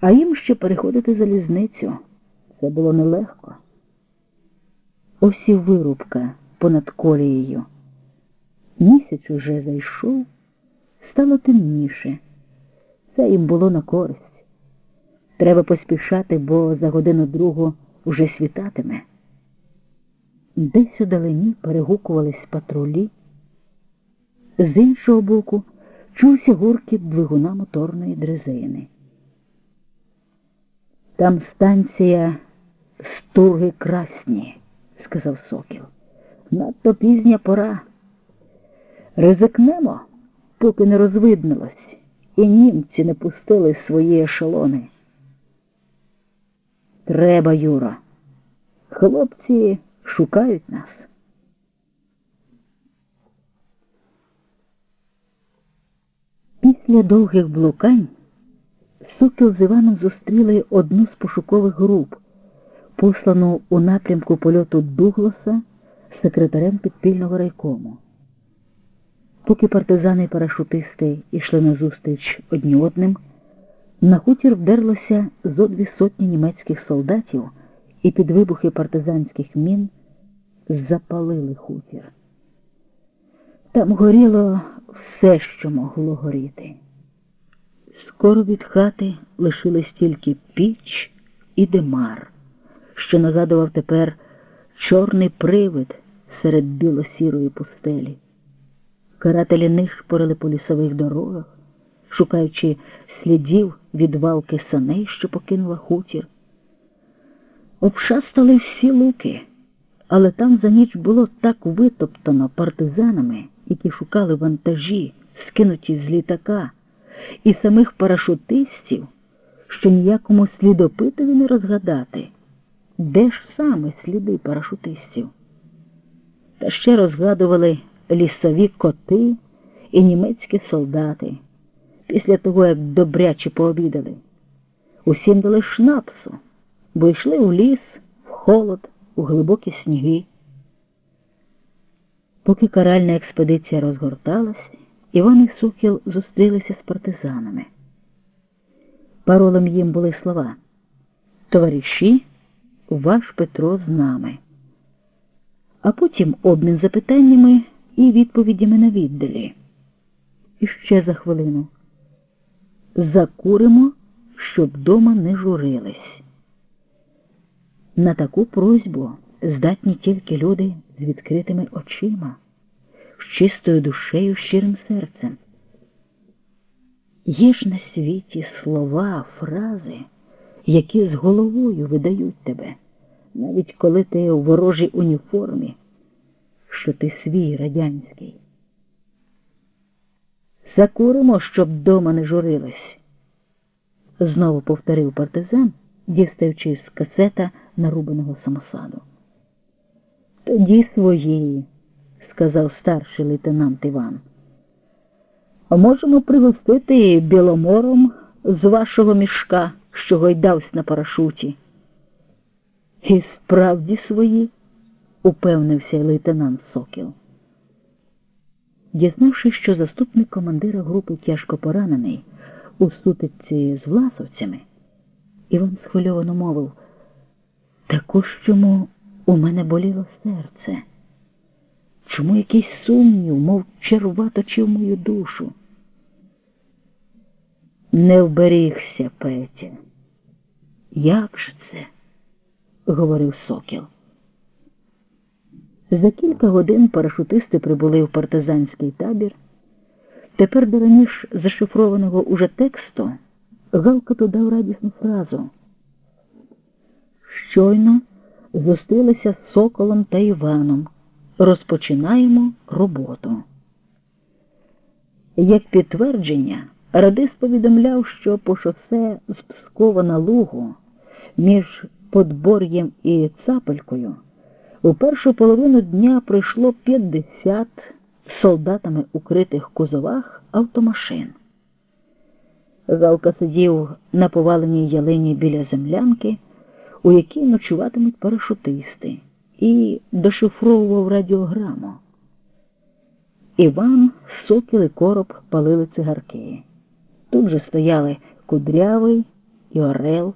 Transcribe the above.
А їм ще переходити залізницю. Це було нелегко. Ось і вирубка понад колією. Місяць уже зайшов, стало темніше. Це їм було на користь. Треба поспішати, бо за годину другу уже світатиме. Десь удалині перегукувались патрулі. З іншого боку чувся гуркіт двигуна моторної дрезини. Там станція Стурги Красні, сказав Сокіл. Надто пізня пора. Ризикнемо, поки не розвиднилось, і німці не пустили свої ешелони. Треба, Юра. Хлопці шукають нас. Після довгих блукань Сокіл з Іваном зустріли одну з пошукових груп, послану у напрямку польоту Дугласа секретарем підпільного райкому. Поки партизани і парашутисти йшли назустріч одні одним, на хутір вдерлося зо дві сотні німецьких солдатів і під вибухи партизанських мін запалили хутір. Там горіло все, що могло горіти. Скоро від хати лишились тільки піч і димар, що нагадував тепер чорний привид серед білосірої пустелі. Карателі нишпорили по лісових дорогах, шукаючи слідів від валки саней, що покинула хутір. Обшастали всі луки, але там за ніч було так витоптано партизанами, які шукали вантажі, скинуті з літака, і самих парашутистів, що ніякому слідопитові не розгадати, де ж саме сліди парашутистів. Та ще розгадували лісові коти і німецькі солдати після того, як добряче пообідали. Усім дали шнапсу, бо йшли у ліс, в холод, у глибокі сніги. Поки каральна експедиція розгорталась, Іван і Сухіл зустрілися з партизанами. Паролем їм були слова Товариші, ваш Петро з нами. А потім обмін запитаннями і відповідями на віддалі. І ще за хвилину. Закуримо, щоб дома не журились. На таку просьбу здатні тільки люди з відкритими очима, з чистою душею, щирим серцем. Є ж на світі слова, фрази, які з головою видають тебе, навіть коли ти у ворожій уніформі, що ти свій радянський. Закуримо, щоб дома не журились, знову повторив партизан, дістаючи з касета нарубаного самосаду. Тоді своєї, сказав старший лейтенант Іван. Можемо пригостити біломором з вашого мішка, що гойдався на парашуті. І справді свої, упевнився лейтенант Сокіл. Дізнавшись, що заступник командира групи тяжко поранений у сутичці з власовцями, Іван схвильовано мовив, також чому у мене боліло серце. Чому якийсь сумнів, мов черва точив мою душу? Не вберігся, Петя. Як ж це? говорив Сокіл. За кілька годин парашутисти прибули в партизанський табір. Тепер до раніше зашифрованого уже тексту Галка додав радісну фразу. Щойно зустрілися з Соколом та Іваном. Розпочинаємо роботу. Як підтвердження, Радис повідомляв, що по шосе з Пскова на Лугу між Подбор'єм і Цапелькою у першу половину дня пройшло 50 солдатами укритих кузовах автомашин. Галка сидів на поваленій ялині біля землянки, у якій ночуватимуть парашутисти і дошифровував радіограму. Іван, Сокіл і короб палили цигарки. Тут же стояли кудрявий і Орел.